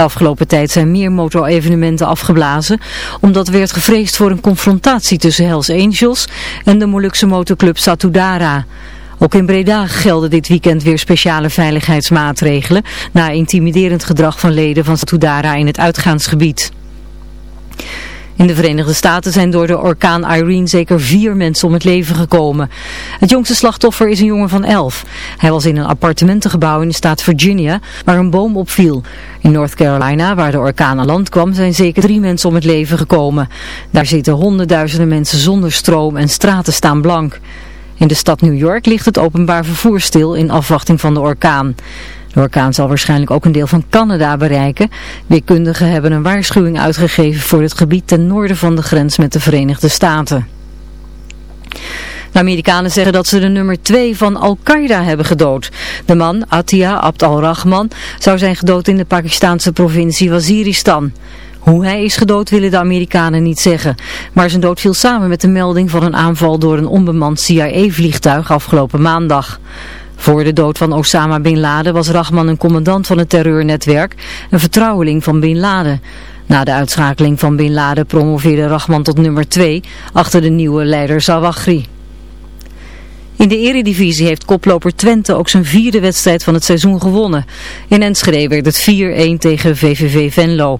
De afgelopen tijd zijn meer motorevenementen afgeblazen, omdat werd gevreesd voor een confrontatie tussen Hells Angels en de Molukse motorclub Satudara. Ook in Breda gelden dit weekend weer speciale veiligheidsmaatregelen na intimiderend gedrag van leden van Satudara in het uitgaansgebied. In de Verenigde Staten zijn door de orkaan Irene zeker vier mensen om het leven gekomen. Het jongste slachtoffer is een jongen van elf. Hij was in een appartementengebouw in de staat Virginia waar een boom opviel. In North Carolina, waar de orkaan aan land kwam, zijn zeker drie mensen om het leven gekomen. Daar zitten honderdduizenden mensen zonder stroom en straten staan blank. In de stad New York ligt het openbaar vervoer stil in afwachting van de orkaan. De orkaan zal waarschijnlijk ook een deel van Canada bereiken. Weerkundigen hebben een waarschuwing uitgegeven voor het gebied ten noorden van de grens met de Verenigde Staten. De Amerikanen zeggen dat ze de nummer 2 van Al-Qaeda hebben gedood. De man, Atia Abd al-Rahman, zou zijn gedood in de Pakistanse provincie Waziristan. Hoe hij is gedood willen de Amerikanen niet zeggen. Maar zijn dood viel samen met de melding van een aanval door een onbemand CIA-vliegtuig afgelopen maandag. Voor de dood van Osama Bin Laden was Rahman een commandant van het terreurnetwerk, een vertrouweling van Bin Laden. Na de uitschakeling van Bin Laden promoveerde Rahman tot nummer 2 achter de nieuwe leider Zawahri. In de eredivisie heeft koploper Twente ook zijn vierde wedstrijd van het seizoen gewonnen. In Enschede werd het 4-1 tegen VVV Venlo.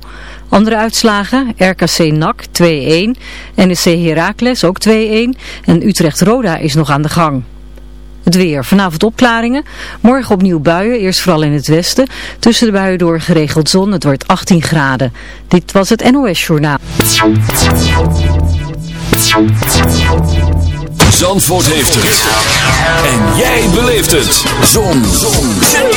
Andere uitslagen, RKC NAC 2-1, NEC Heracles ook 2-1 en Utrecht Roda is nog aan de gang. Het weer. Vanavond opklaringen. Morgen opnieuw buien. Eerst vooral in het westen. Tussen de buien door geregeld zon. Het wordt 18 graden. Dit was het NOS Journaal. Zandvoort heeft het. En jij beleeft het. Zon. Zon.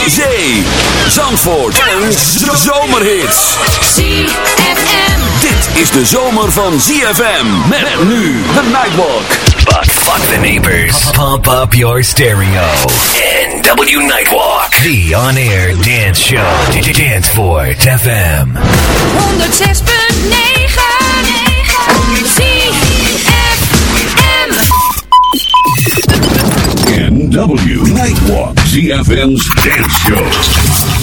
Zee. Zandvoort. Een zomerhit. ZFM. Dit is de zomer van ZFM. Met nu de Nightwalk. Fuck the neighbors. Pump up your stereo. NW Nightwalk. The on-air dance show. Danceport FM. 106.9 NW Nightwalk. ZFM's dance show.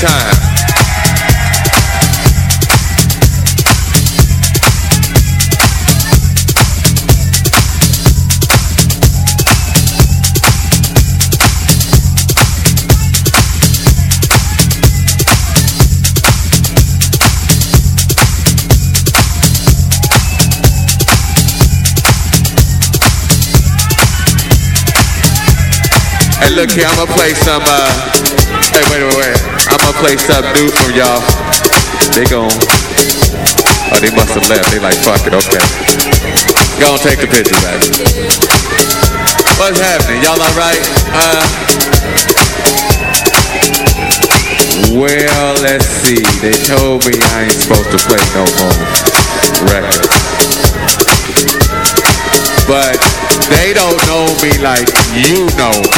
Time. Hey, look here, I'm gonna play some, uh, hey, wait, wait, wait. I'm gonna play new from y'all. They gon' oh, they must have left. They like, fuck it, okay. Go on, take the picture back. What's happening? Y'all alright? Uh, well, let's see. They told me I ain't supposed to play no more records. But they don't know me like you know yeah,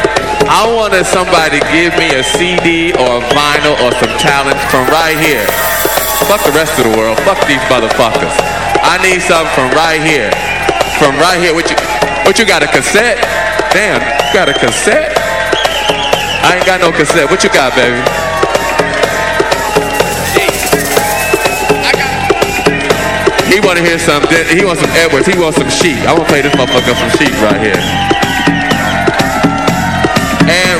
I wanted somebody to give me a CD or a vinyl or some talent from right here. Fuck the rest of the world. Fuck these motherfuckers. I need something from right here. From right here. What you what you got a cassette? Damn, you got a cassette? I ain't got no cassette. What you got, baby? He wanna hear some he wants some Edwards, he wants some sheep. I wanna play this motherfucker some sheep right here.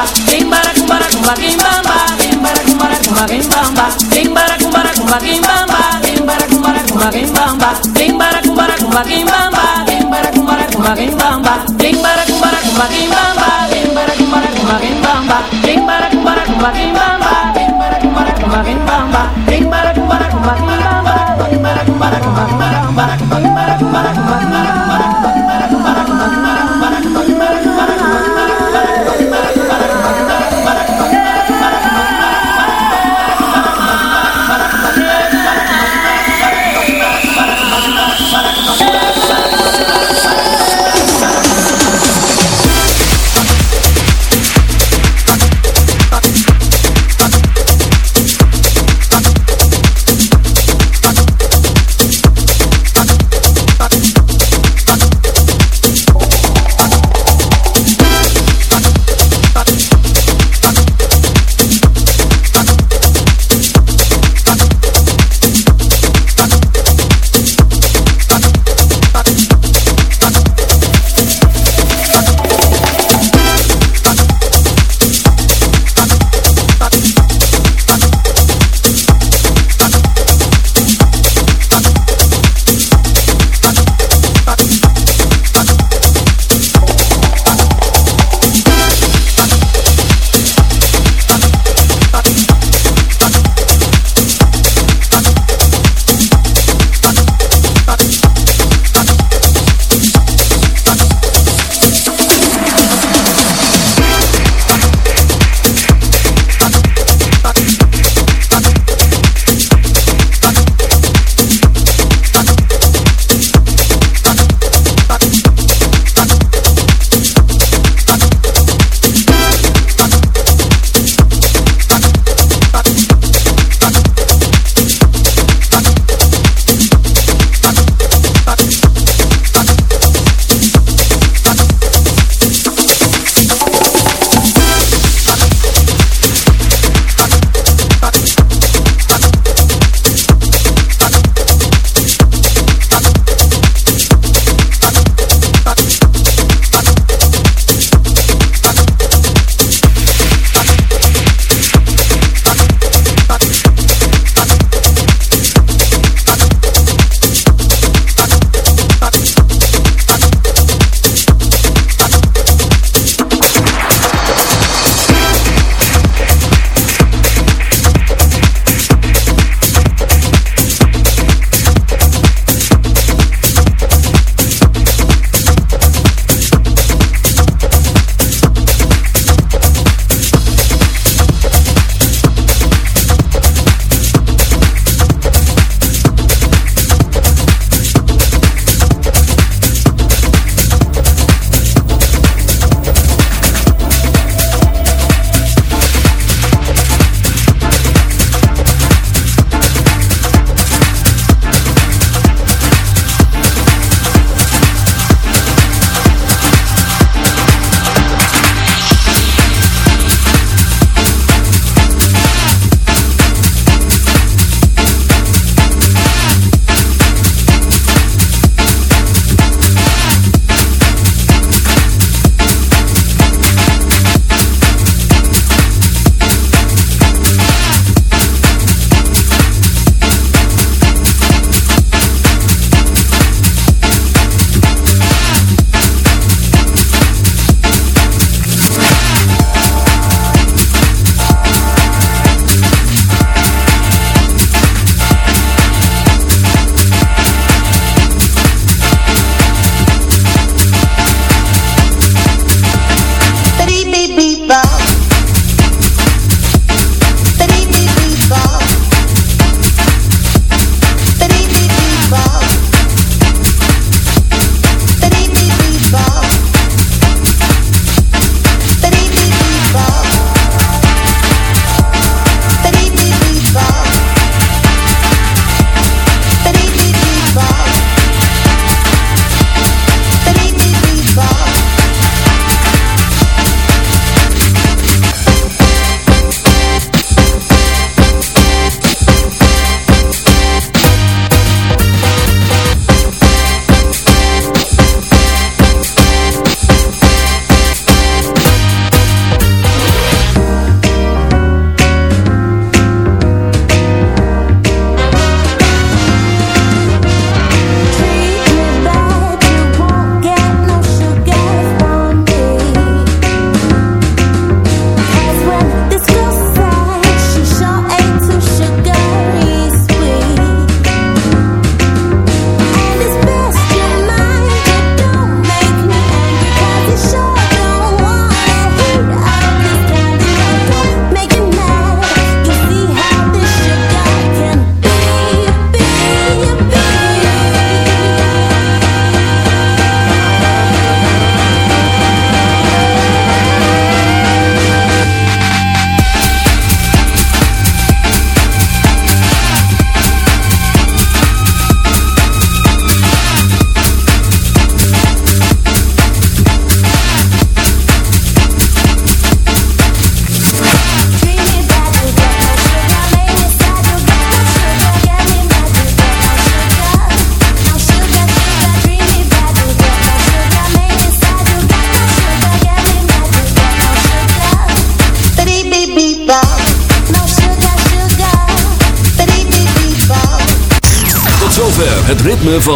bamba, bing bara kumbara kumba kumbara bamba, bing bara kumbara kumba kumbara bamba, bing bara kumbara kumba kumbara bamba, bing bara kumbara kumba kumbara bamba, bing bara kumbara kumba kumbara bamba, bing bara kumbara kumba kumbara bamba, bing bara kumbara kumba kumbara bamba, bing bara kumbara kumba bing bamba, kumbara kumba bing bamba, kumbara kumba bing bamba, kumbara kumba bing bamba, kumbara kumba bing bamba, kumbara kumba bing bamba.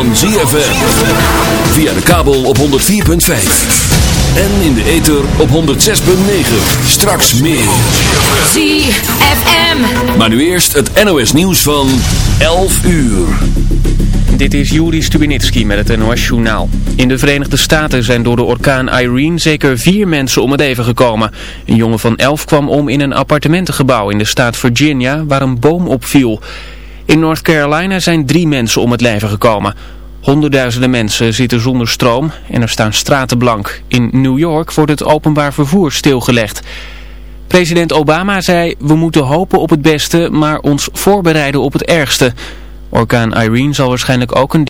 Van ZFM. Via de kabel op 104.5. En in de ether op 106.9. Straks meer. ZFM. Maar nu eerst het NOS nieuws van 11 uur. Dit is Juri Stubinitski met het NOS-journaal. In de Verenigde Staten zijn door de orkaan Irene zeker vier mensen om het leven gekomen. Een jongen van elf kwam om in een appartementengebouw in de staat Virginia waar een boom opviel. In North Carolina zijn drie mensen om het leven gekomen. Honderdduizenden mensen zitten zonder stroom en er staan straten blank. In New York wordt het openbaar vervoer stilgelegd. President Obama zei, we moeten hopen op het beste, maar ons voorbereiden op het ergste. Orkaan Irene zal waarschijnlijk ook een